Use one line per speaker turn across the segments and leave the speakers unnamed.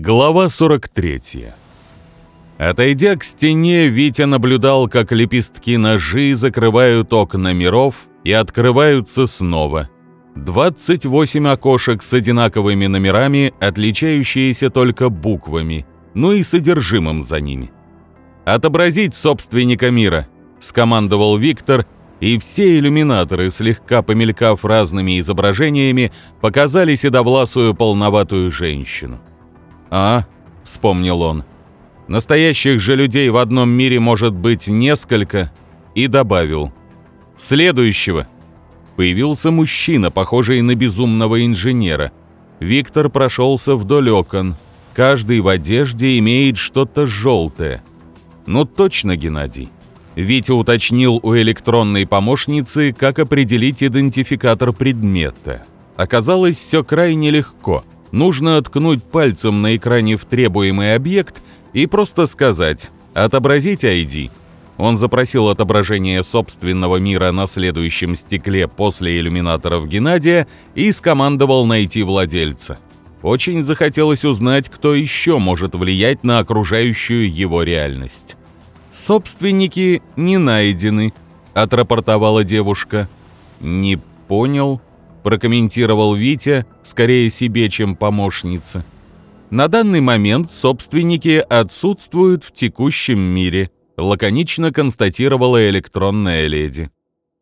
Глава 43 Отойдя к стене, Витя наблюдал, как лепестки ножи закрывают окна миров и открываются снова. 28 окошек с одинаковыми номерами, отличающиеся только буквами, ну и содержимым за ними. «Отобразить собственника мира», — скомандовал Виктор, и все иллюминаторы, слегка помелькав разными изображениями, показали седовласую полноватую женщину. «А», — вспомнил он, — «настоящих же людей в одном мире может быть несколько», и добавил «Следующего». Появился мужчина, похожий на безумного инженера. Виктор прошелся вдоль окон. Каждый в одежде имеет что-то желтое. Ну точно, Геннадий. Витя уточнил у электронной помощницы, как определить идентификатор предмета. Оказалось, все крайне легко — Нужно ткнуть пальцем на экране в требуемый объект и просто сказать «Отобразить ID». Он запросил отображение собственного мира на следующем стекле после иллюминаторов Геннадия и скомандовал найти владельца. Очень захотелось узнать, кто еще может влиять на окружающую его реальность. «Собственники не найдены», — отрапортовала девушка. «Не понял», прокомментировал Витя, скорее себе, чем помощница. На данный момент собственники отсутствуют в текущем мире, лаконично констатировала электронная леди.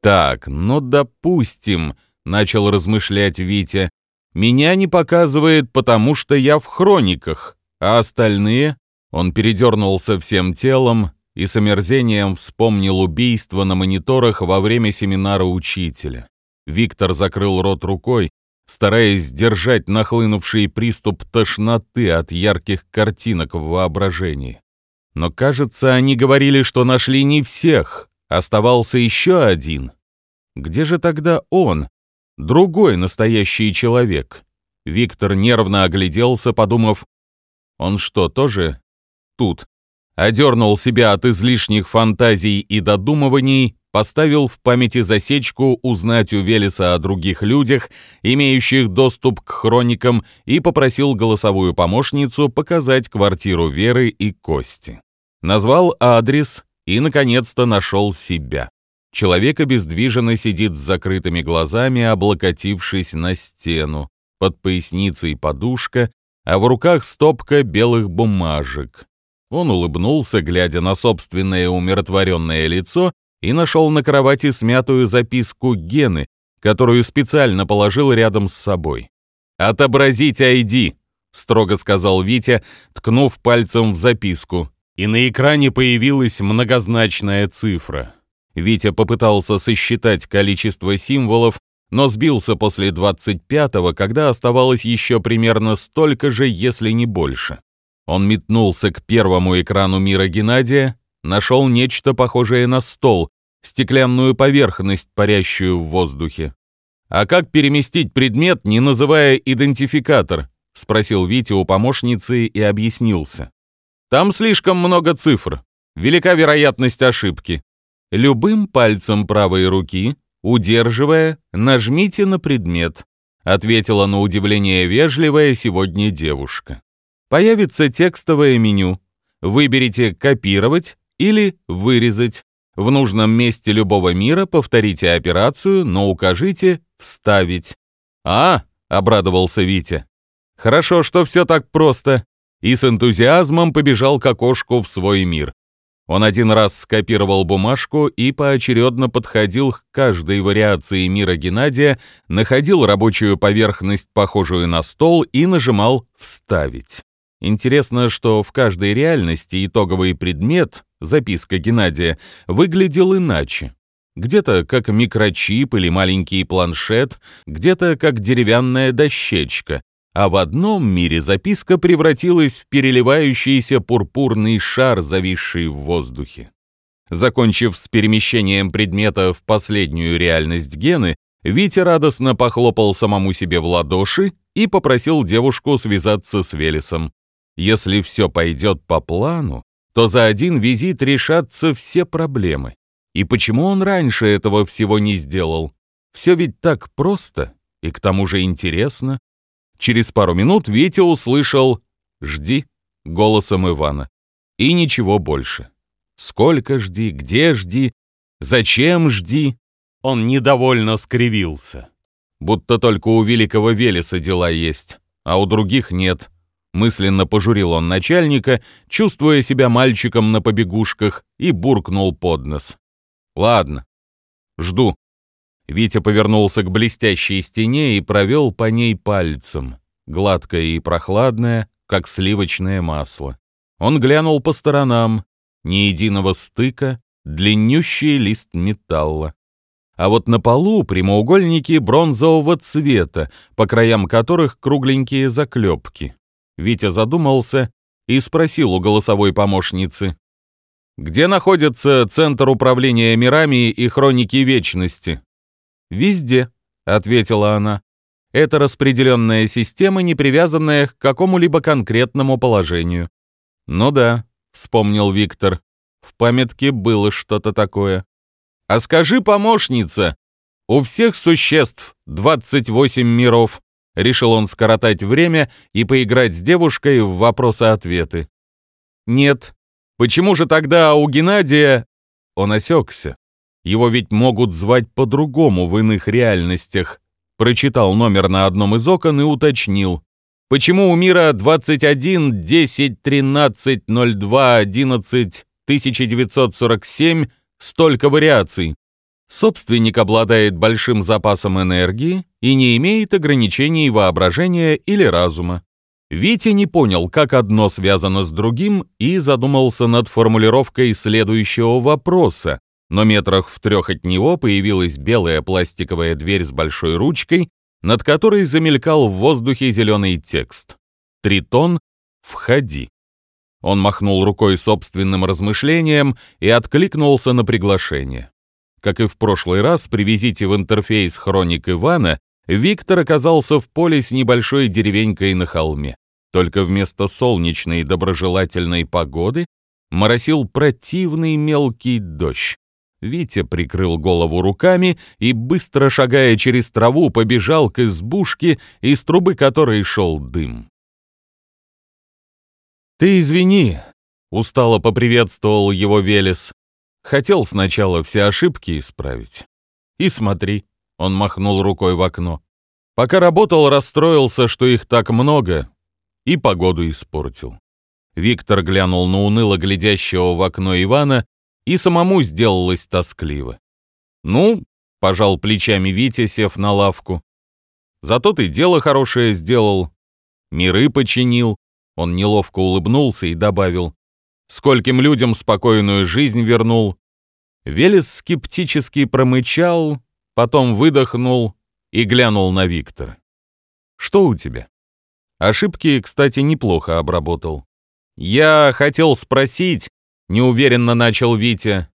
Так, ну допустим, начал размышлять Витя. Меня не показывает, потому что я в хрониках, а остальные он передернулся всем телом и с омерзением вспомнил убийство на мониторах во время семинара учителя. Виктор закрыл рот рукой, стараясь сдержать нахлынувший приступ тошноты от ярких картинок в воображении. Но, кажется, они говорили, что нашли не всех, оставался еще один. Где же тогда он, другой настоящий человек? Виктор нервно огляделся, подумав, он что, тоже тут? Одернул себя от излишних фантазий и додумываний поставил в памяти засечку узнать у Велеса о других людях, имеющих доступ к хроникам, и попросил голосовую помощницу показать квартиру Веры и Кости. Назвал адрес и, наконец-то, нашел себя. Человек обездвиженно сидит с закрытыми глазами, облокотившись на стену. Под поясницей подушка, а в руках стопка белых бумажек. Он улыбнулся, глядя на собственное умиротворенное лицо, и нашел на кровати смятую записку Гены, которую специально положил рядом с собой. «Отобразить ID», — строго сказал Витя, ткнув пальцем в записку, и на экране появилась многозначная цифра. Витя попытался сосчитать количество символов, но сбился после 25-го, когда оставалось еще примерно столько же, если не больше. Он метнулся к первому экрану мира Геннадия, нашел нечто похожее на стол, стеклянную поверхность, парящую в воздухе. «А как переместить предмет, не называя идентификатор?» — спросил Витя у помощницы и объяснился. «Там слишком много цифр. Велика вероятность ошибки. Любым пальцем правой руки, удерживая, нажмите на предмет», — ответила на удивление вежливая сегодня девушка. Появится текстовое меню. Выберите «Копировать» или «Вырезать». В нужном месте любого мира повторите операцию, но укажите «Вставить». «А!» — обрадовался Витя. «Хорошо, что все так просто». И с энтузиазмом побежал к окошку в свой мир. Он один раз скопировал бумажку и поочередно подходил к каждой вариации мира Геннадия, находил рабочую поверхность, похожую на стол, и нажимал «Вставить». Интересно, что в каждой реальности итоговый предмет, записка Геннадия, выглядел иначе. Где-то как микрочип или маленький планшет, где-то как деревянная дощечка, а в одном мире записка превратилась в переливающийся пурпурный шар, зависший в воздухе. Закончив с перемещением предмета в последнюю реальность Гены, Витя радостно похлопал самому себе в ладоши и попросил девушку связаться с Велесом. Если все пойдет по плану, то за один визит решатся все проблемы. И почему он раньше этого всего не сделал? Все ведь так просто и к тому же интересно. Через пару минут Витя услышал «Жди», — голосом Ивана. И ничего больше. Сколько жди, где жди, зачем жди? Он недовольно скривился. Будто только у великого Велеса дела есть, а у других нет. Мысленно пожурил он начальника, чувствуя себя мальчиком на побегушках, и буркнул под нос. «Ладно, жду». Витя повернулся к блестящей стене и провел по ней пальцем, гладкое и прохладное, как сливочное масло. Он глянул по сторонам, ни единого стыка, длиннющий лист металла. А вот на полу прямоугольники бронзового цвета, по краям которых кругленькие заклепки. Витя задумался и спросил у голосовой помощницы. «Где находится Центр управления мирами и хроники Вечности?» «Везде», — ответила она. «Это распределенная система, не привязанная к какому-либо конкретному положению». «Ну да», — вспомнил Виктор. «В памятке было что-то такое». «А скажи, помощница, у всех существ 28 миров», Решил он скоротать время и поиграть с девушкой в вопросы-ответы. «Нет. Почему же тогда у Геннадия...» Он осекся. Его ведь могут звать по-другому в иных реальностях. Прочитал номер на одном из окон и уточнил. Почему у мира 21, 10, 13, 02, 11, 1947 столько вариаций? Собственник обладает большим запасом энергии и не имеет ограничений воображения или разума. Витя не понял, как одно связано с другим, и задумался над формулировкой следующего вопроса, но метрах в трех от него появилась белая пластиковая дверь с большой ручкой, над которой замелькал в воздухе зеленый текст. «Тритон, входи». Он махнул рукой собственным размышлением и откликнулся на приглашение. Как и в прошлый раз, привезите в интерфейс хроник Ивана, Виктор оказался в поле с небольшой деревенькой на холме. Только вместо солнечной доброжелательной погоды моросил противный мелкий дождь. Витя прикрыл голову руками и, быстро шагая через траву, побежал к избушке, из трубы которой шел дым. «Ты извини», — устало поприветствовал его Велес. Хотел сначала все ошибки исправить. И смотри, он махнул рукой в окно. Пока работал, расстроился, что их так много, и погоду испортил. Виктор глянул на уныло глядящего в окно Ивана, и самому сделалось тоскливо. «Ну», — пожал плечами Витя, сев на лавку, «зато ты дело хорошее сделал, миры починил». Он неловко улыбнулся и добавил, скольким людям спокойную жизнь вернул. Велес скептически промычал, потом выдохнул и глянул на Виктора. «Что у тебя?» Ошибки, кстати, неплохо обработал. «Я хотел спросить», — неуверенно начал Витя.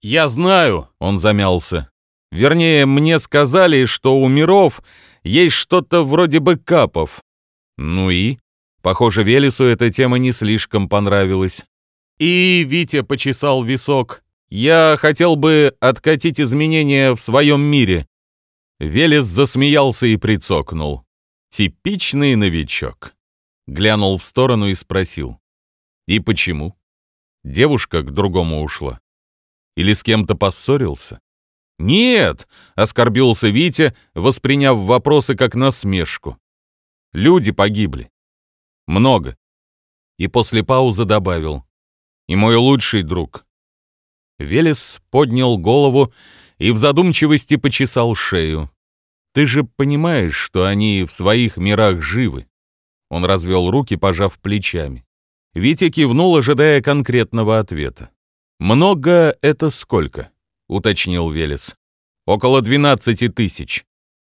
«Я знаю», — он замялся. «Вернее, мне сказали, что у миров есть что-то вроде бэкапов». «Ну и?» Похоже, Велесу эта тема не слишком понравилась. И Витя почесал висок. «Я хотел бы откатить изменения в своем мире». Велес засмеялся и прицокнул. Типичный новичок. Глянул в сторону и спросил. «И почему?» Девушка к другому ушла. Или с кем-то поссорился? «Нет!» — оскорбился Витя, восприняв вопросы как насмешку. «Люди погибли. Много». И после паузы добавил и мой лучший друг». Велес поднял голову и в задумчивости почесал шею. «Ты же понимаешь, что они в своих мирах живы?» Он развел руки, пожав плечами. Витя кивнул, ожидая конкретного ответа. «Много — это сколько?» — уточнил Велес. «Около двенадцати тысяч».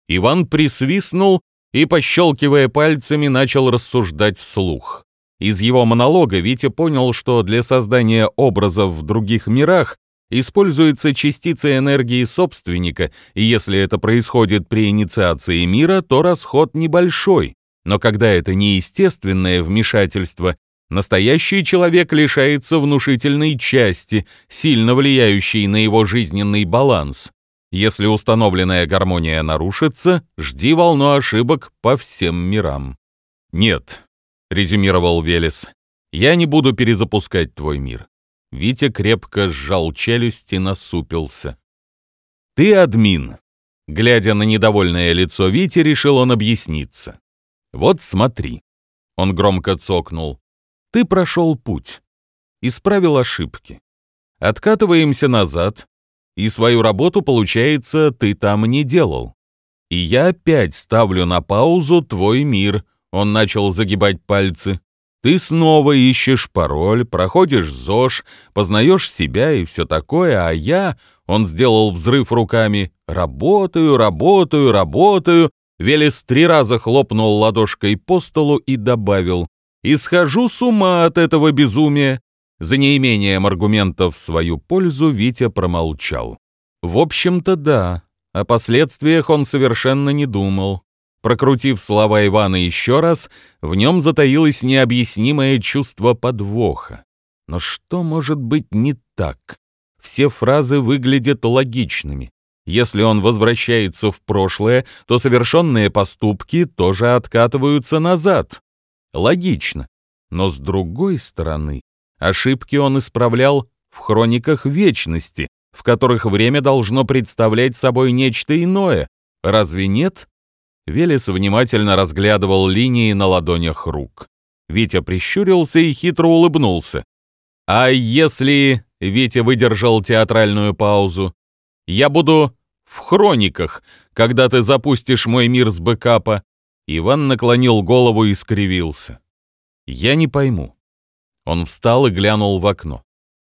Иван присвистнул и, пощелкивая пальцами, начал рассуждать вслух. Из его монолога Витя понял, что для создания образов в других мирах используется частица энергии собственника, и если это происходит при инициации мира, то расход небольшой. Но когда это неестественное вмешательство, настоящий человек лишается внушительной части, сильно влияющей на его жизненный баланс. Если установленная гармония нарушится, жди волну ошибок по всем мирам. Нет, — резюмировал Велес. «Я не буду перезапускать твой мир». Витя крепко сжал челюсть и насупился. «Ты админ». Глядя на недовольное лицо Вити, решил он объясниться. «Вот смотри». Он громко цокнул. «Ты прошел путь. Исправил ошибки. Откатываемся назад, и свою работу, получается, ты там не делал. И я опять ставлю на паузу твой мир. Он начал загибать пальцы. Ты снова ищешь пароль, проходишь ЗОЖ, познаешь себя и все такое, а я, он сделал взрыв руками, работаю, работаю, работаю. Велес три раза хлопнул ладошкой по столу и добавил, и схожу с ума от этого безумия. За неимением аргументов в свою пользу Витя промолчал. В общем-то, да, о последствиях он совершенно не думал. Прокрутив слова Ивана еще раз, в нем затаилось необъяснимое чувство подвоха. Но что может быть не так? Все фразы выглядят логичными. Если он возвращается в прошлое, то совершенные поступки тоже откатываются назад. Логично. Но с другой стороны, Ошибки он исправлял в хрониках вечности, в которых время должно представлять собой нечто иное. Разве нет? Велес внимательно разглядывал линии на ладонях рук. Витя прищурился и хитро улыбнулся. «А если...» — Витя выдержал театральную паузу. «Я буду в хрониках, когда ты запустишь мой мир с бэкапа». Иван наклонил голову и скривился. «Я не пойму. Он встал и глянул в окно.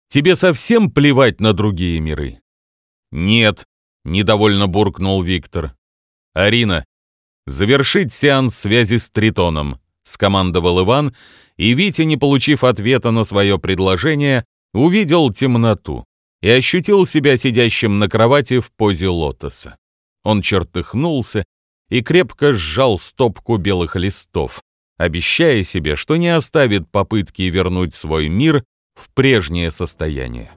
«Тебе совсем плевать на другие миры?» «Нет», — недовольно буркнул Виктор. «Арина, завершить сеанс связи с Тритоном», — скомандовал Иван, и Витя, не получив ответа на свое предложение, увидел темноту и ощутил себя сидящим на кровати в позе лотоса. Он чертыхнулся и крепко сжал стопку белых листов, обещая себе, что не оставит попытки вернуть свой мир в прежнее состояние.